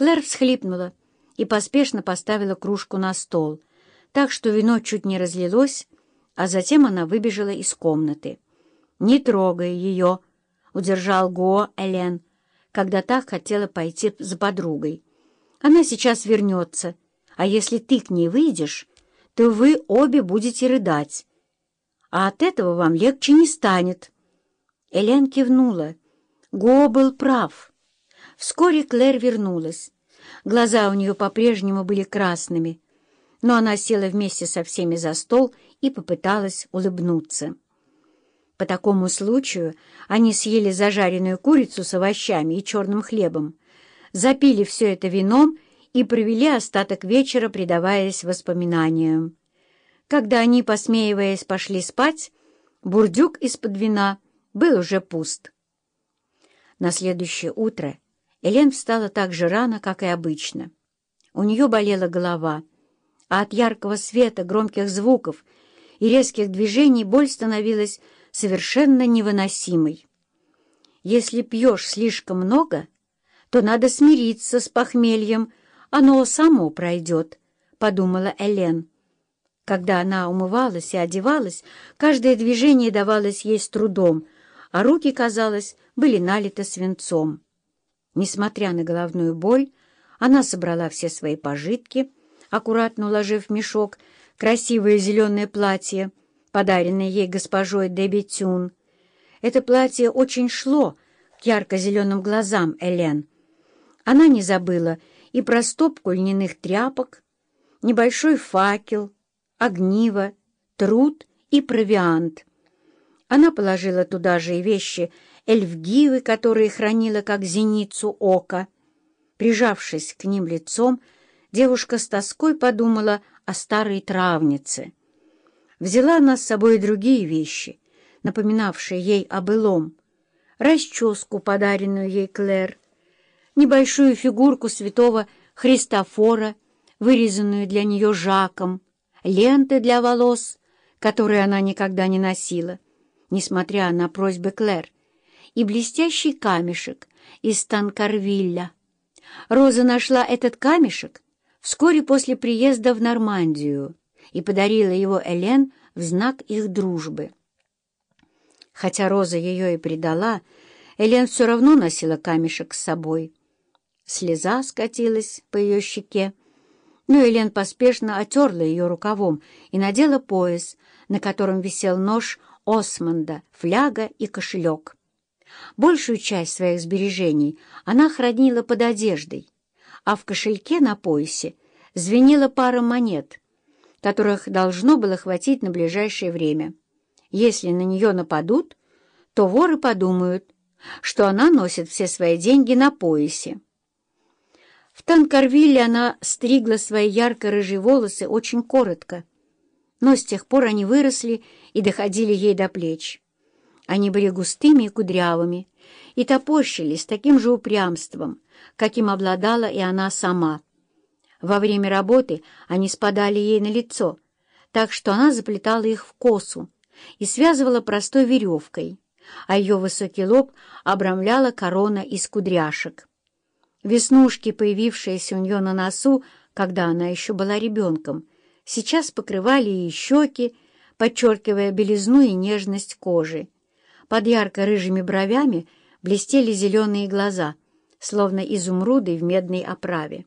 Клэр всхлипнула и поспешно поставила кружку на стол, так что вино чуть не разлилось, а затем она выбежала из комнаты. «Не трогай ее!» — удержал Го Элен, когда так хотела пойти за подругой. «Она сейчас вернется, а если ты к ней выйдешь, то вы обе будете рыдать, а от этого вам легче не станет». Элен кивнула. Го был прав. Вскоре Клэр вернулась. Глаза у нее по-прежнему были красными, но она села вместе со всеми за стол и попыталась улыбнуться. По такому случаю они съели зажаренную курицу с овощами и черным хлебом, запили все это вином и провели остаток вечера, предаваясь воспоминаниям. Когда они, посмеиваясь, пошли спать, бурдюк из-под вина был уже пуст. На следующее утро Элен встала так же рано, как и обычно. У нее болела голова, а от яркого света, громких звуков и резких движений боль становилась совершенно невыносимой. Если пьешь слишком много, то надо смириться с похмельем, оно само пройдет, — подумала Элен. Когда она умывалась и одевалась, каждое движение давалось ей с трудом, а руки, казалось, были налиты свинцом. Несмотря на головную боль, она собрала все свои пожитки, аккуратно уложив в мешок красивое зеленое платье, подаренное ей госпожой Дебби Тюн. Это платье очень шло к ярко-зеленым глазам Элен. Она не забыла и про стопку льняных тряпок, небольшой факел, огниво, труд и провиант. Она положила туда же и вещи эльфгивы, которые хранила как зеницу ока. Прижавшись к ним лицом, девушка с тоской подумала о старой травнице. Взяла она с собой другие вещи, напоминавшие ей о былом, расческу, подаренную ей Клэр, небольшую фигурку святого Христофора, вырезанную для нее Жаком, ленты для волос, которые она никогда не носила, несмотря на просьбы Клэр, и блестящий камешек из Танкарвилля. Роза нашла этот камешек вскоре после приезда в Нормандию и подарила его Элен в знак их дружбы. Хотя Роза ее и предала, Элен все равно носила камешек с собой. Слеза скатилась по ее щеке, но Элен поспешно отерла ее рукавом и надела пояс, на котором висел нож Осмонда, фляга и кошелек. Большую часть своих сбережений она хранила под одеждой, а в кошельке на поясе звенела пара монет, которых должно было хватить на ближайшее время. Если на нее нападут, то воры подумают, что она носит все свои деньги на поясе. В Танкарвилле она стригла свои ярко-рыжие волосы очень коротко, но с тех пор они выросли и доходили ей до плеч. Они были густыми и кудрявыми, и топорщились таким же упрямством, каким обладала и она сама. Во время работы они спадали ей на лицо, так что она заплетала их в косу и связывала простой веревкой, а ее высокий лоб обрамляла корона из кудряшек. Веснушки, появившиеся у нее на носу, когда она еще была ребенком, сейчас покрывали ей щеки, подчеркивая белизну и нежность кожи. Под ярко-рыжими бровями блестели зеленые глаза, словно изумруды в медной оправе.